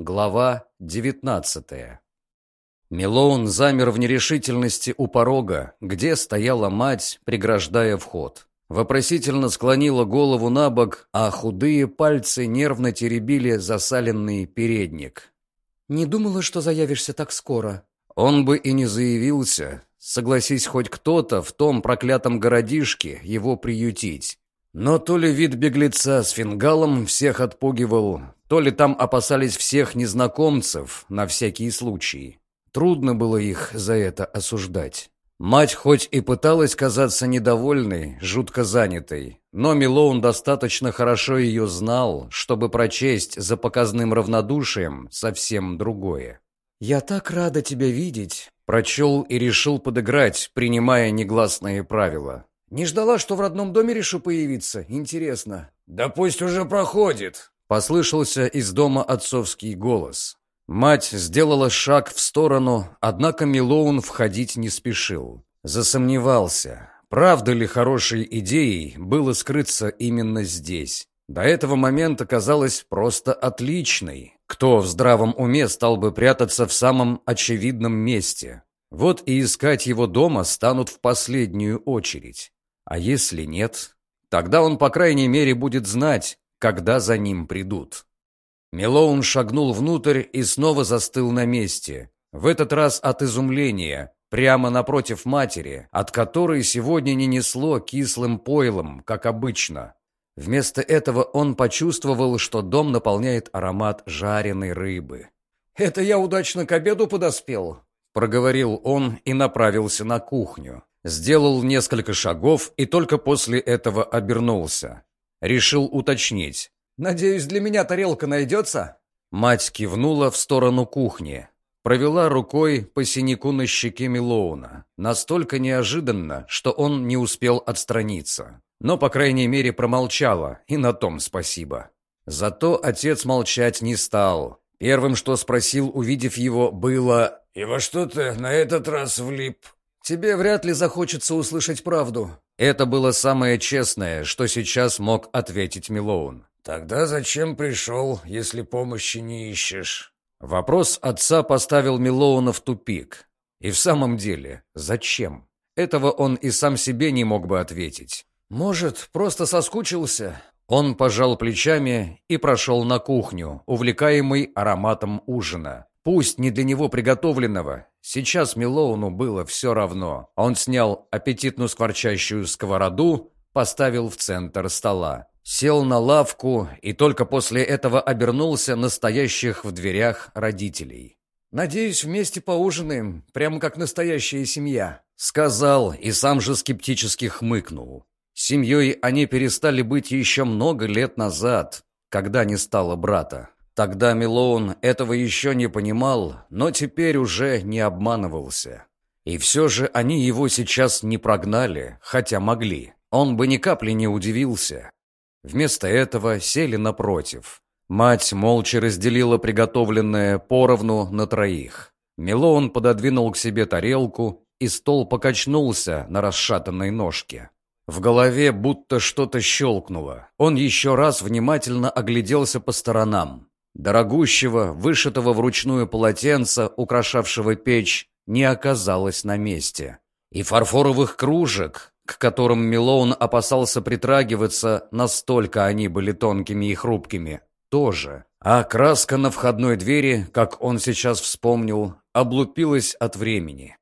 Глава 19 Милоун замер в нерешительности у порога, где стояла мать, преграждая вход. Вопросительно склонила голову на бок, а худые пальцы нервно теребили засаленный передник. «Не думала, что заявишься так скоро». Он бы и не заявился, согласись хоть кто-то в том проклятом городишке его приютить. Но то ли вид беглеца с фингалом всех отпугивал, то ли там опасались всех незнакомцев на всякий случай. Трудно было их за это осуждать. Мать хоть и пыталась казаться недовольной, жутко занятой, но Милоун достаточно хорошо ее знал, чтобы прочесть за показным равнодушием совсем другое. «Я так рада тебя видеть», — прочел и решил подыграть, принимая негласные правила. Не ждала, что в родном доме решу появиться. Интересно. Да пусть уже проходит. Послышался из дома отцовский голос. Мать сделала шаг в сторону, однако Милоун входить не спешил. Засомневался, правда ли хорошей идеей было скрыться именно здесь. До этого момента казалось просто отличной. Кто в здравом уме стал бы прятаться в самом очевидном месте? Вот и искать его дома станут в последнюю очередь. А если нет, тогда он, по крайней мере, будет знать, когда за ним придут. Мелоун шагнул внутрь и снова застыл на месте. В этот раз от изумления, прямо напротив матери, от которой сегодня не несло кислым пойлом, как обычно. Вместо этого он почувствовал, что дом наполняет аромат жареной рыбы. «Это я удачно к обеду подоспел», — проговорил он и направился на кухню. Сделал несколько шагов и только после этого обернулся. Решил уточнить. «Надеюсь, для меня тарелка найдется?» Мать кивнула в сторону кухни. Провела рукой по синяку на щеке Милоуна. Настолько неожиданно, что он не успел отстраниться. Но, по крайней мере, промолчала, и на том спасибо. Зато отец молчать не стал. Первым, что спросил, увидев его, было «И во что ты на этот раз влип?» Тебе вряд ли захочется услышать правду. Это было самое честное, что сейчас мог ответить Милоун. Тогда зачем пришел, если помощи не ищешь? Вопрос отца поставил Милоуна в тупик. И в самом деле, зачем? Этого он и сам себе не мог бы ответить. Может, просто соскучился? Он пожал плечами и прошел на кухню, увлекаемый ароматом ужина. Пусть не для него приготовленного, сейчас Милоуну было все равно. Он снял аппетитную скворчащую сковороду, поставил в центр стола. Сел на лавку и только после этого обернулся настоящих в дверях родителей. «Надеюсь, вместе поужинаем, прямо как настоящая семья», — сказал и сам же скептически хмыкнул. Семьей они перестали быть еще много лет назад, когда не стало брата. Тогда Милоун этого еще не понимал, но теперь уже не обманывался. И все же они его сейчас не прогнали, хотя могли. Он бы ни капли не удивился. Вместо этого сели напротив. Мать молча разделила приготовленное поровну на троих. Милоун пододвинул к себе тарелку, и стол покачнулся на расшатанной ножке. В голове будто что-то щелкнуло. Он еще раз внимательно огляделся по сторонам. Дорогущего, вышитого вручную полотенца, украшавшего печь, не оказалось на месте. И фарфоровых кружек, к которым Милоун опасался притрагиваться, настолько они были тонкими и хрупкими, тоже. А краска на входной двери, как он сейчас вспомнил, облупилась от времени.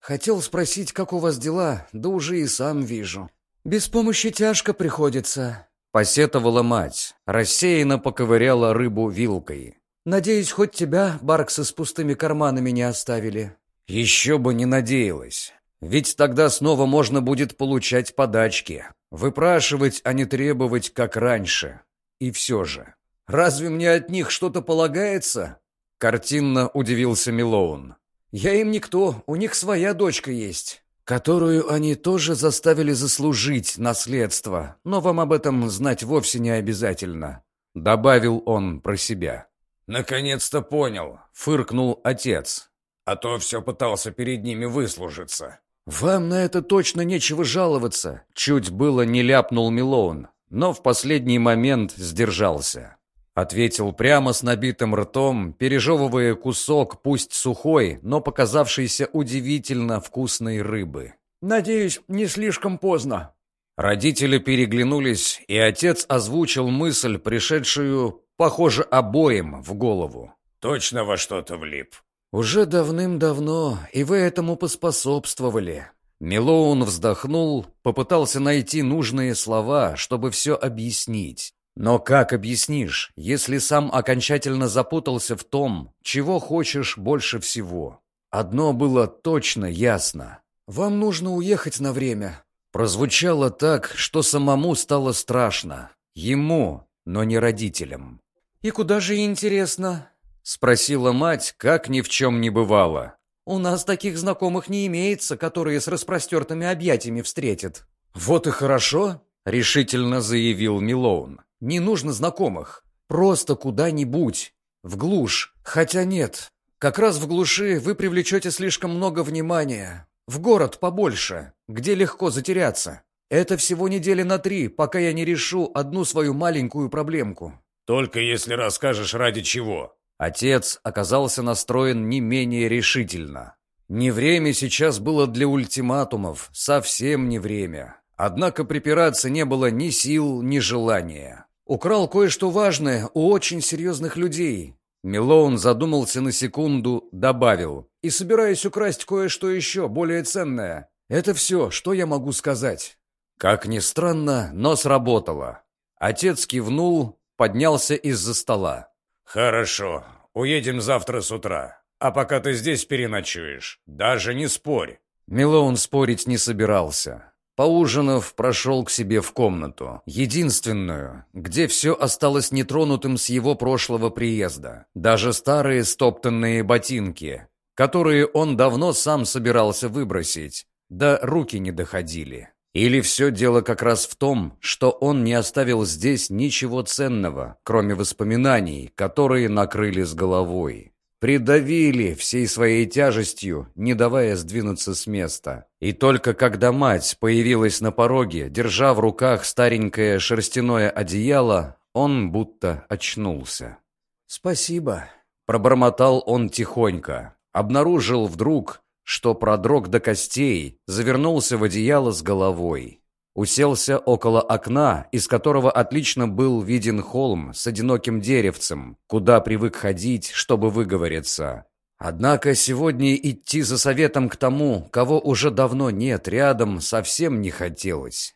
«Хотел спросить, как у вас дела, да уже и сам вижу. Без помощи тяжко приходится. Посетовала мать, рассеянно поковыряла рыбу вилкой. «Надеюсь, хоть тебя, Барксы, с пустыми карманами не оставили». «Еще бы не надеялась. Ведь тогда снова можно будет получать подачки. Выпрашивать, а не требовать, как раньше. И все же. Разве мне от них что-то полагается?» Картинно удивился Милоун. «Я им никто, у них своя дочка есть» которую они тоже заставили заслужить наследство, но вам об этом знать вовсе не обязательно», — добавил он про себя. «Наконец-то понял», — фыркнул отец. «А то все пытался перед ними выслужиться». «Вам на это точно нечего жаловаться», — чуть было не ляпнул Милоун, но в последний момент сдержался. Ответил прямо с набитым ртом, пережевывая кусок, пусть сухой, но показавшийся удивительно вкусной рыбы. «Надеюсь, не слишком поздно». Родители переглянулись, и отец озвучил мысль, пришедшую, похоже, обоим в голову. «Точно во что-то влип». «Уже давным-давно, и вы этому поспособствовали». Милоун вздохнул, попытался найти нужные слова, чтобы все объяснить. Но как объяснишь, если сам окончательно запутался в том, чего хочешь больше всего? Одно было точно ясно. «Вам нужно уехать на время». Прозвучало так, что самому стало страшно. Ему, но не родителям. «И куда же интересно?» — спросила мать, как ни в чем не бывало. «У нас таких знакомых не имеется, которые с распростертыми объятиями встретят». «Вот и хорошо», — решительно заявил Милоун. «Не нужно знакомых. Просто куда-нибудь. В глушь. Хотя нет. Как раз в глуши вы привлечете слишком много внимания. В город побольше, где легко затеряться. Это всего недели на три, пока я не решу одну свою маленькую проблемку». «Только если расскажешь ради чего», Отец оказался настроен не менее решительно. Не время сейчас было для ультиматумов, совсем не время. Однако припираться не было ни сил, ни желания. Украл кое-что важное у очень серьезных людей. Милоун задумался на секунду, добавил. И собираюсь украсть кое-что еще, более ценное. Это все, что я могу сказать. Как ни странно, но сработало. Отец кивнул, поднялся из-за стола. «Хорошо, уедем завтра с утра. А пока ты здесь переночуешь, даже не спорь». Милоун спорить не собирался. Поужинав, прошел к себе в комнату, единственную, где все осталось нетронутым с его прошлого приезда. Даже старые стоптанные ботинки, которые он давно сам собирался выбросить, да руки не доходили. Или все дело как раз в том, что он не оставил здесь ничего ценного, кроме воспоминаний, которые накрыли с головой. Придавили всей своей тяжестью, не давая сдвинуться с места. И только когда мать появилась на пороге, держа в руках старенькое шерстяное одеяло, он будто очнулся. «Спасибо», — пробормотал он тихонько. Обнаружил вдруг, что продрог до костей, завернулся в одеяло с головой. Уселся около окна, из которого отлично был виден холм с одиноким деревцем, куда привык ходить, чтобы выговориться. Однако сегодня идти за советом к тому, кого уже давно нет рядом, совсем не хотелось.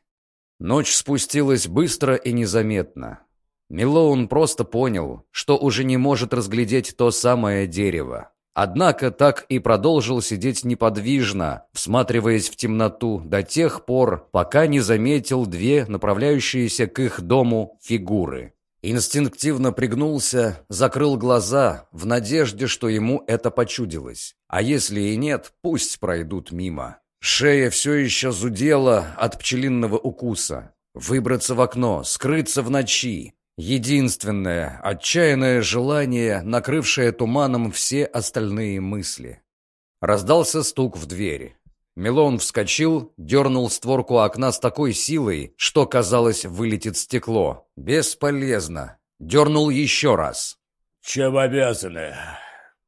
Ночь спустилась быстро и незаметно. Милоун просто понял, что уже не может разглядеть то самое дерево. Однако так и продолжил сидеть неподвижно, всматриваясь в темноту до тех пор, пока не заметил две направляющиеся к их дому фигуры. Инстинктивно пригнулся, закрыл глаза, в надежде, что ему это почудилось. А если и нет, пусть пройдут мимо. Шея все еще зудела от пчелиного укуса. Выбраться в окно, скрыться в ночи, Единственное, отчаянное желание, накрывшее туманом все остальные мысли. Раздался стук в двери. Милон вскочил, дернул створку окна с такой силой, что, казалось, вылетит стекло. Бесполезно. Дернул еще раз. «Чем обязаны?»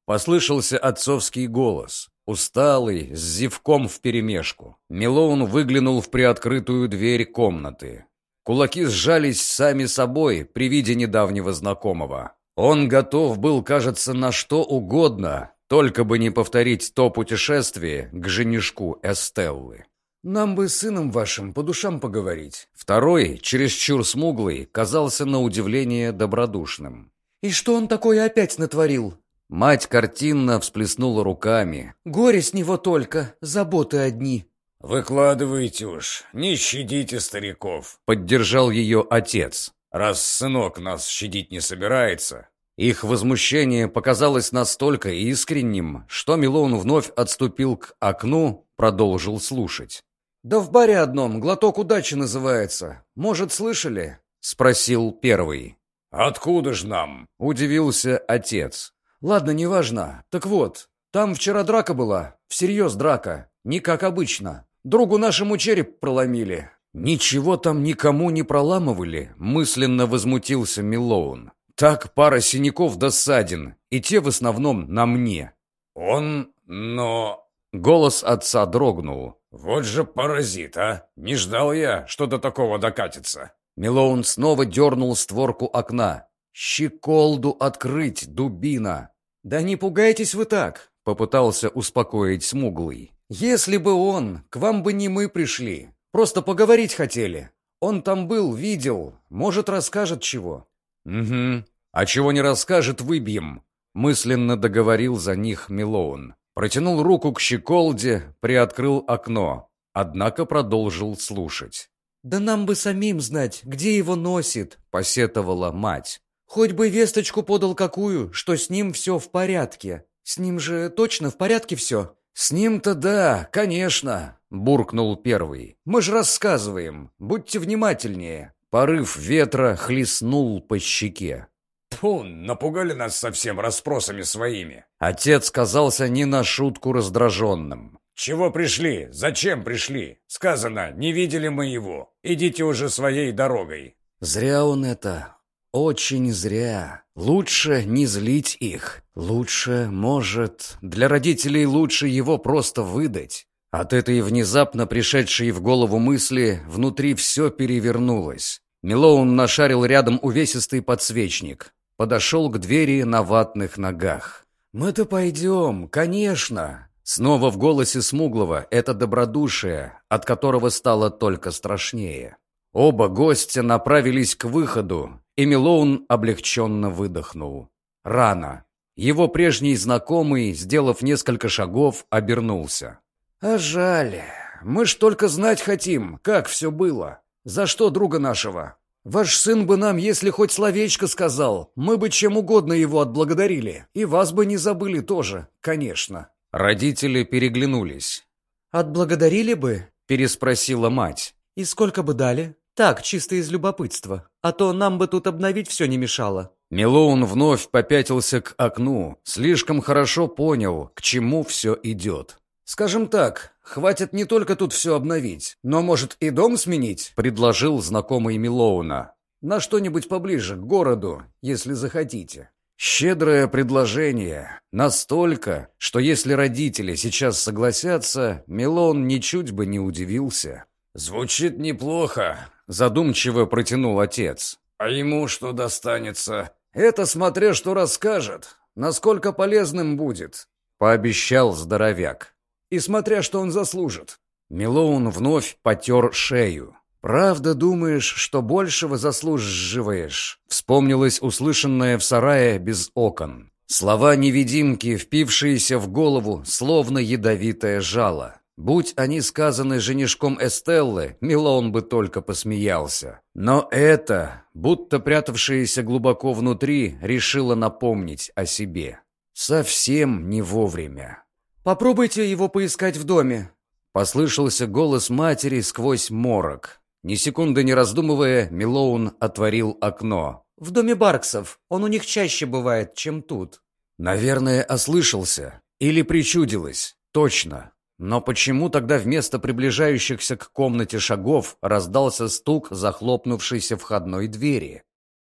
Послышался отцовский голос. Усталый, с зевком вперемешку. Милоун выглянул в приоткрытую дверь комнаты. Кулаки сжались сами собой при виде недавнего знакомого. Он готов был, кажется, на что угодно, только бы не повторить то путешествие к женишку Эстеллы. «Нам бы с сыном вашим по душам поговорить». Второй, чересчур смуглый, казался на удивление добродушным. «И что он такое опять натворил?» Мать картинно всплеснула руками. «Горе с него только, заботы одни». «Выкладывайте уж, не щадите стариков», — поддержал ее отец. «Раз сынок нас щадить не собирается». Их возмущение показалось настолько искренним, что Милон вновь отступил к окну, продолжил слушать. «Да в баре одном, глоток удачи называется. Может, слышали?» — спросил первый. «Откуда ж нам?» — удивился отец. «Ладно, неважно. Так вот, там вчера драка была. Всерьез драка. Не как обычно. Другу нашему череп проломили». «Ничего там никому не проламывали», — мысленно возмутился Милоун. Так пара синяков до ссадин, и те в основном на мне». «Он... но...» Голос отца дрогнул. «Вот же паразит, а! Не ждал я, что до такого докатится!» Милоун снова дернул створку окна. «Щеколду открыть, дубина!» «Да не пугайтесь вы так!» — попытался успокоить Смуглый. «Если бы он, к вам бы не мы пришли. Просто поговорить хотели. Он там был, видел, может, расскажет чего». «Угу. А чего не расскажет, выбьем», — мысленно договорил за них Милоун. Протянул руку к щеколде, приоткрыл окно, однако продолжил слушать. «Да нам бы самим знать, где его носит», — посетовала мать. «Хоть бы весточку подал какую, что с ним все в порядке. С ним же точно в порядке все?» «С ним-то да, конечно», — буркнул первый. «Мы ж рассказываем. Будьте внимательнее». Порыв ветра хлестнул по щеке. Фу, напугали нас совсем расспросами своими. Отец казался не на шутку раздраженным. «Чего пришли? Зачем пришли? Сказано, не видели мы его. Идите уже своей дорогой». Зря он это. Очень зря. Лучше не злить их. Лучше, может, для родителей лучше его просто выдать. От этой внезапно пришедшей в голову мысли внутри все перевернулось. Милоун нашарил рядом увесистый подсвечник. Подошел к двери на ватных ногах. «Мы-то пойдем, конечно!» Снова в голосе Смуглого это добродушие, от которого стало только страшнее. Оба гостя направились к выходу, и Милоун облегченно выдохнул. Рано. Его прежний знакомый, сделав несколько шагов, обернулся. «А жаль. Мы ж только знать хотим, как все было. За что друга нашего? Ваш сын бы нам, если хоть словечко сказал, мы бы чем угодно его отблагодарили. И вас бы не забыли тоже, конечно». Родители переглянулись. «Отблагодарили бы?» – переспросила мать. «И сколько бы дали?» «Так, чисто из любопытства. А то нам бы тут обновить все не мешало». Милоун вновь попятился к окну, слишком хорошо понял, к чему все идет. «Скажем так, хватит не только тут все обновить, но, может, и дом сменить?» — предложил знакомый Милоуна. «На что-нибудь поближе, к городу, если захотите». Щедрое предложение. Настолько, что если родители сейчас согласятся, Милон ничуть бы не удивился. «Звучит неплохо», — задумчиво протянул отец. «А ему что достанется?» «Это смотря что расскажет, насколько полезным будет», — пообещал здоровяк. «И смотря что он заслужит». Милоун вновь потер шею. «Правда думаешь, что большего заслуживаешь?» Вспомнилось услышанное в сарае без окон. Слова невидимки, впившиеся в голову, словно ядовитое жало. Будь они сказаны женишком Эстеллы, Милон бы только посмеялся. Но это, будто прятавшееся глубоко внутри, решило напомнить о себе. Совсем не вовремя. «Попробуйте его поискать в доме», — послышался голос матери сквозь морок. Ни секунды не раздумывая, Милоун отворил окно. «В доме Барксов. Он у них чаще бывает, чем тут». Наверное, ослышался. Или причудилось. Точно. Но почему тогда вместо приближающихся к комнате шагов раздался стук захлопнувшейся входной двери?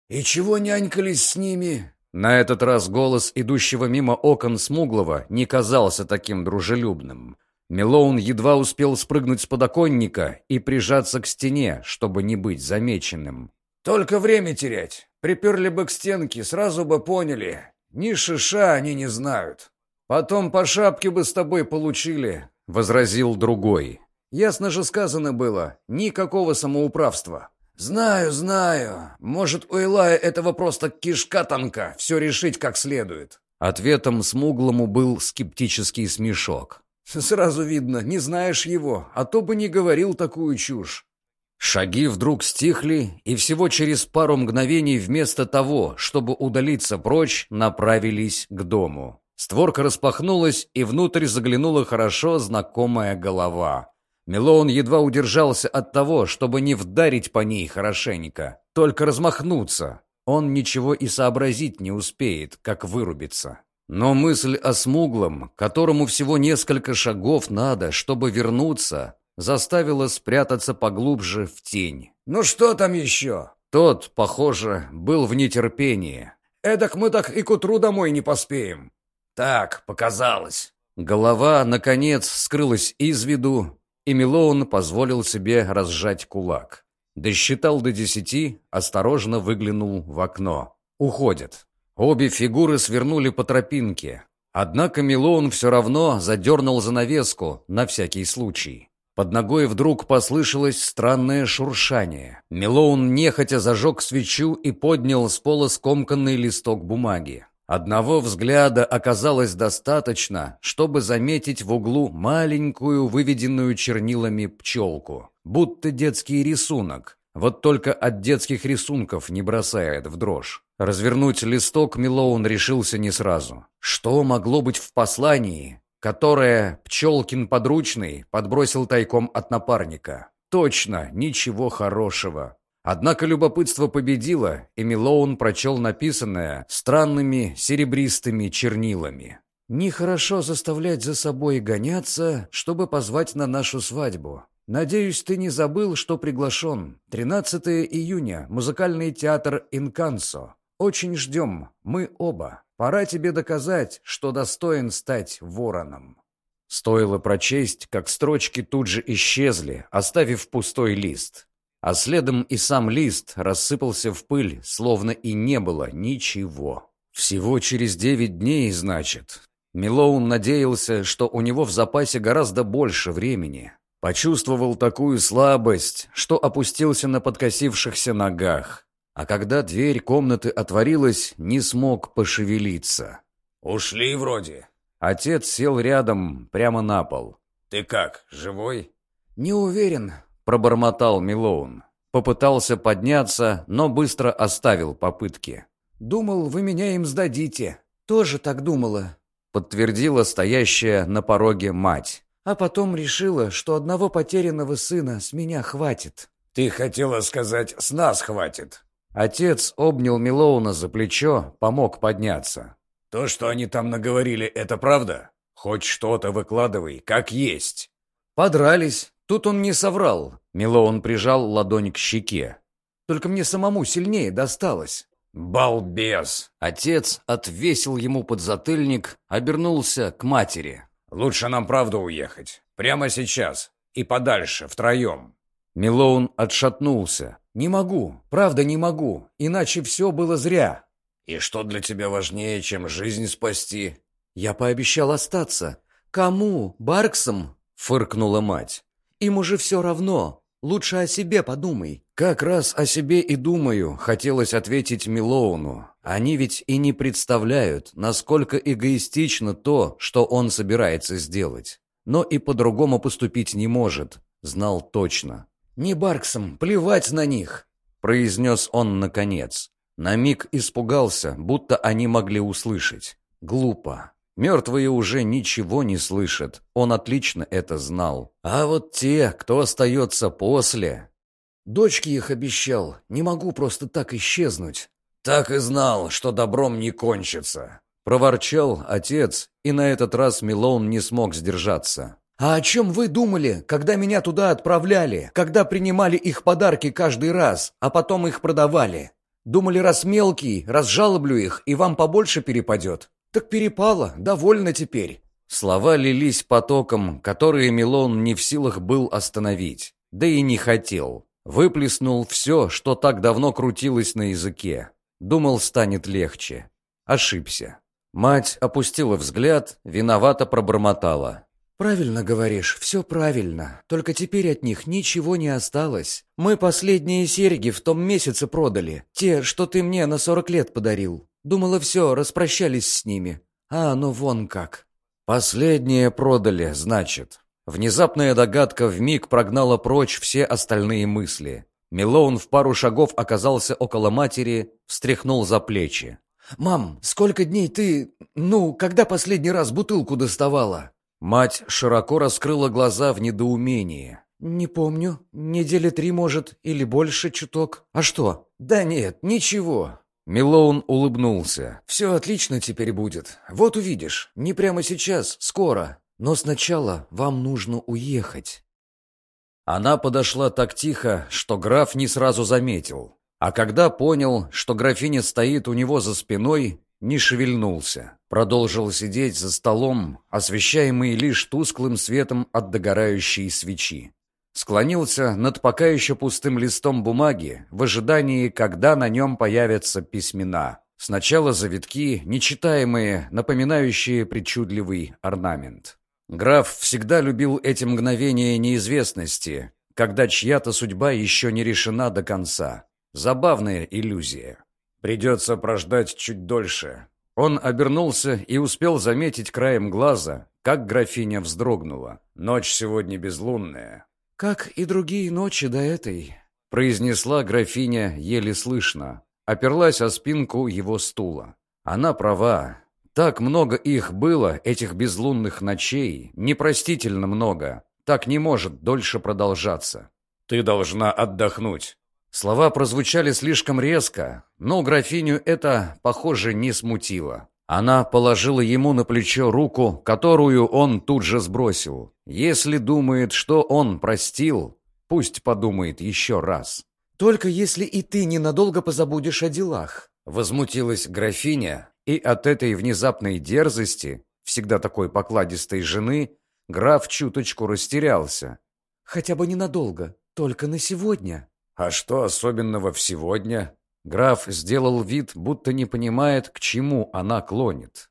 «И чего нянькались с ними?» На этот раз голос идущего мимо окон Смуглого не казался таким дружелюбным. Милоун едва успел спрыгнуть с подоконника и прижаться к стене, чтобы не быть замеченным. «Только время терять. Приперли бы к стенке, сразу бы поняли. Ни шиша они не знают. Потом по шапке бы с тобой получили, — возразил другой. «Ясно же сказано было, никакого самоуправства». «Знаю, знаю. Может, у Илая этого просто кишка тонка, все решить как следует». Ответом смуглому был скептический смешок. «Сразу видно, не знаешь его, а то бы не говорил такую чушь». Шаги вдруг стихли, и всего через пару мгновений вместо того, чтобы удалиться прочь, направились к дому. Створка распахнулась, и внутрь заглянула хорошо знакомая голова. Милоун едва удержался от того, чтобы не вдарить по ней хорошенько, только размахнуться. Он ничего и сообразить не успеет, как вырубиться. Но мысль о смуглом, которому всего несколько шагов надо, чтобы вернуться, заставила спрятаться поглубже в тень. «Ну что там еще?» Тот, похоже, был в нетерпении. Эдак мы так и к утру домой не поспеем». «Так, показалось». Голова, наконец, скрылась из виду, и Милоун позволил себе разжать кулак. Досчитал до десяти, осторожно выглянул в окно. Уходят. Обе фигуры свернули по тропинке. Однако Милоун все равно задернул занавеску на всякий случай. Под ногой вдруг послышалось странное шуршание. Милоун нехотя зажег свечу и поднял с пола скомканный листок бумаги. Одного взгляда оказалось достаточно, чтобы заметить в углу маленькую, выведенную чернилами пчелку. Будто детский рисунок. Вот только от детских рисунков не бросает в дрожь. Развернуть листок Милоун решился не сразу. Что могло быть в послании, которое Пчелкин подручный подбросил тайком от напарника. Точно, ничего хорошего. Однако любопытство победило, и Милоун прочел написанное странными серебристыми чернилами. «Нехорошо заставлять за собой гоняться, чтобы позвать на нашу свадьбу. Надеюсь, ты не забыл, что приглашен. 13 июня, музыкальный театр «Инкансо». Очень ждем, мы оба. Пора тебе доказать, что достоин стать вороном». Стоило прочесть, как строчки тут же исчезли, оставив пустой лист. А следом и сам лист рассыпался в пыль, словно и не было ничего. Всего через девять дней, значит. Милоун надеялся, что у него в запасе гораздо больше времени. Почувствовал такую слабость, что опустился на подкосившихся ногах а когда дверь комнаты отворилась, не смог пошевелиться. «Ушли вроде». Отец сел рядом, прямо на пол. «Ты как, живой?» «Не уверен», — пробормотал Милоун. Попытался подняться, но быстро оставил попытки. «Думал, вы меня им сдадите. Тоже так думала», — подтвердила стоящая на пороге мать. «А потом решила, что одного потерянного сына с меня хватит». «Ты хотела сказать, с нас хватит», Отец обнял Милоуна за плечо, помог подняться. «То, что они там наговорили, это правда? Хоть что-то выкладывай, как есть». «Подрались. Тут он не соврал». Милоун прижал ладонь к щеке. «Только мне самому сильнее досталось». «Балбес!» Отец отвесил ему подзатыльник, обернулся к матери. «Лучше нам правду уехать. Прямо сейчас. И подальше, втроем». Милоун отшатнулся. «Не могу, правда не могу, иначе все было зря». «И что для тебя важнее, чем жизнь спасти?» «Я пообещал остаться». «Кому? Барксом?» — фыркнула мать. «Им уже все равно. Лучше о себе подумай». «Как раз о себе и думаю», — хотелось ответить Милоуну. «Они ведь и не представляют, насколько эгоистично то, что он собирается сделать. Но и по-другому поступить не может, знал точно». «Не Барксом, плевать на них!» — произнес он наконец. На миг испугался, будто они могли услышать. Глупо. Мертвые уже ничего не слышат. Он отлично это знал. А вот те, кто остается после... Дочке их обещал. Не могу просто так исчезнуть. Так и знал, что добром не кончится. Проворчал отец, и на этот раз Милоун не смог сдержаться. «А о чем вы думали, когда меня туда отправляли, когда принимали их подарки каждый раз, а потом их продавали? Думали, раз мелкий, разжалоблю их, и вам побольше перепадет? Так перепало, довольно теперь». Слова лились потоком, которые Милон не в силах был остановить, да и не хотел. Выплеснул все, что так давно крутилось на языке. Думал, станет легче. Ошибся. Мать опустила взгляд, виновато пробормотала. «Правильно говоришь, все правильно. Только теперь от них ничего не осталось. Мы последние серьги в том месяце продали. Те, что ты мне на сорок лет подарил. Думала, все, распрощались с ними. А оно вон как». «Последние продали, значит». Внезапная догадка вмиг прогнала прочь все остальные мысли. Милоун в пару шагов оказался около матери, встряхнул за плечи. «Мам, сколько дней ты... Ну, когда последний раз бутылку доставала?» Мать широко раскрыла глаза в недоумении. «Не помню. Недели три, может, или больше чуток. А что?» «Да нет, ничего». Милоун улыбнулся. «Все отлично теперь будет. Вот увидишь. Не прямо сейчас, скоро. Но сначала вам нужно уехать». Она подошла так тихо, что граф не сразу заметил. А когда понял, что графиня стоит у него за спиной, не шевельнулся. Продолжил сидеть за столом, освещаемый лишь тусклым светом от догорающей свечи. Склонился над пока еще пустым листом бумаги в ожидании, когда на нем появятся письмена. Сначала завитки, нечитаемые, напоминающие причудливый орнамент. Граф всегда любил эти мгновения неизвестности, когда чья-то судьба еще не решена до конца. Забавная иллюзия. Придется прождать чуть дольше. Он обернулся и успел заметить краем глаза, как графиня вздрогнула. Ночь сегодня безлунная. «Как и другие ночи до этой», — произнесла графиня еле слышно. Оперлась о спинку его стула. Она права. Так много их было, этих безлунных ночей, непростительно много. Так не может дольше продолжаться. «Ты должна отдохнуть». Слова прозвучали слишком резко, но графиню это, похоже, не смутило. Она положила ему на плечо руку, которую он тут же сбросил. Если думает, что он простил, пусть подумает еще раз. «Только если и ты ненадолго позабудешь о делах», — возмутилась графиня, и от этой внезапной дерзости, всегда такой покладистой жены, граф чуточку растерялся. «Хотя бы ненадолго, только на сегодня». «А что особенного в сегодня?» Граф сделал вид, будто не понимает, к чему она клонит.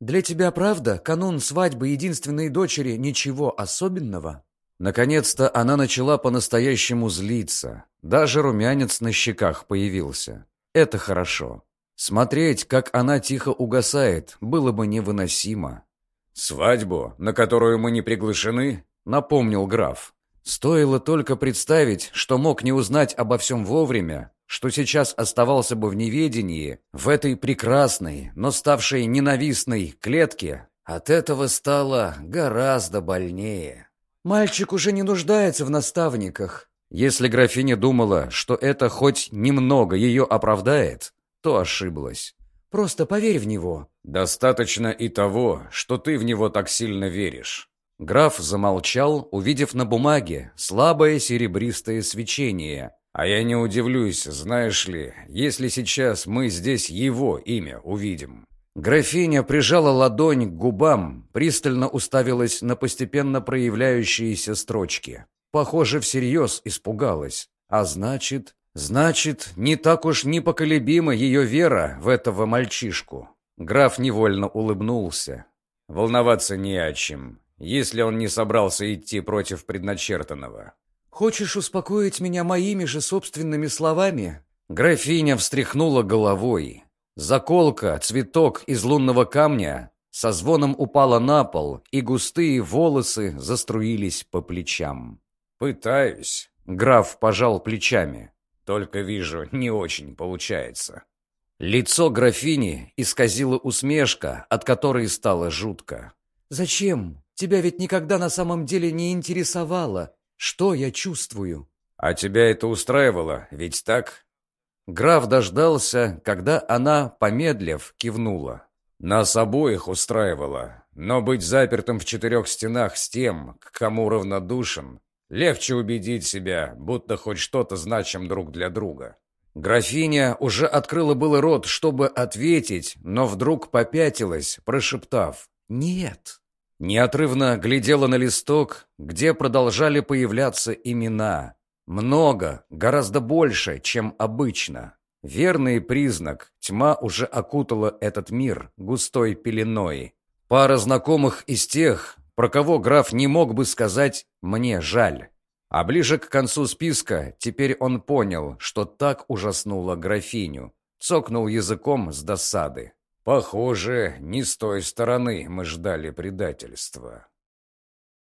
«Для тебя, правда, канун свадьбы единственной дочери ничего особенного?» Наконец-то она начала по-настоящему злиться. Даже румянец на щеках появился. Это хорошо. Смотреть, как она тихо угасает, было бы невыносимо. «Свадьбу, на которую мы не приглашены?» — напомнил граф. Стоило только представить, что мог не узнать обо всем вовремя, что сейчас оставался бы в неведении, в этой прекрасной, но ставшей ненавистной клетке, от этого стало гораздо больнее. «Мальчик уже не нуждается в наставниках». Если графиня думала, что это хоть немного ее оправдает, то ошиблась. «Просто поверь в него». «Достаточно и того, что ты в него так сильно веришь». Граф замолчал, увидев на бумаге слабое серебристое свечение. «А я не удивлюсь, знаешь ли, если сейчас мы здесь его имя увидим». Графиня прижала ладонь к губам, пристально уставилась на постепенно проявляющиеся строчки. Похоже, всерьез испугалась. А значит... Значит, не так уж непоколебима ее вера в этого мальчишку. Граф невольно улыбнулся. Волноваться не о чем, если он не собрался идти против предначертанного. «Хочешь успокоить меня моими же собственными словами?» Графиня встряхнула головой. Заколка, цветок из лунного камня со звоном упала на пол, и густые волосы заструились по плечам. «Пытаюсь», — граф пожал плечами. «Только вижу, не очень получается». Лицо графини исказило усмешка, от которой стало жутко. «Зачем? Тебя ведь никогда на самом деле не интересовало, что я чувствую». «А тебя это устраивало, ведь так?» Граф дождался, когда она, помедлив, кивнула. Нас обоих устраивало, но быть запертым в четырех стенах с тем, к кому равнодушен, легче убедить себя, будто хоть что-то значим друг для друга. Графиня уже открыла было рот, чтобы ответить, но вдруг попятилась, прошептав «Нет». Неотрывно глядела на листок, где продолжали появляться имена. Много, гораздо больше, чем обычно. Верный признак, тьма уже окутала этот мир густой пеленой. Пара знакомых из тех, про кого граф не мог бы сказать «мне жаль». А ближе к концу списка теперь он понял, что так ужаснуло графиню. Цокнул языком с досады. «Похоже, не с той стороны мы ждали предательства».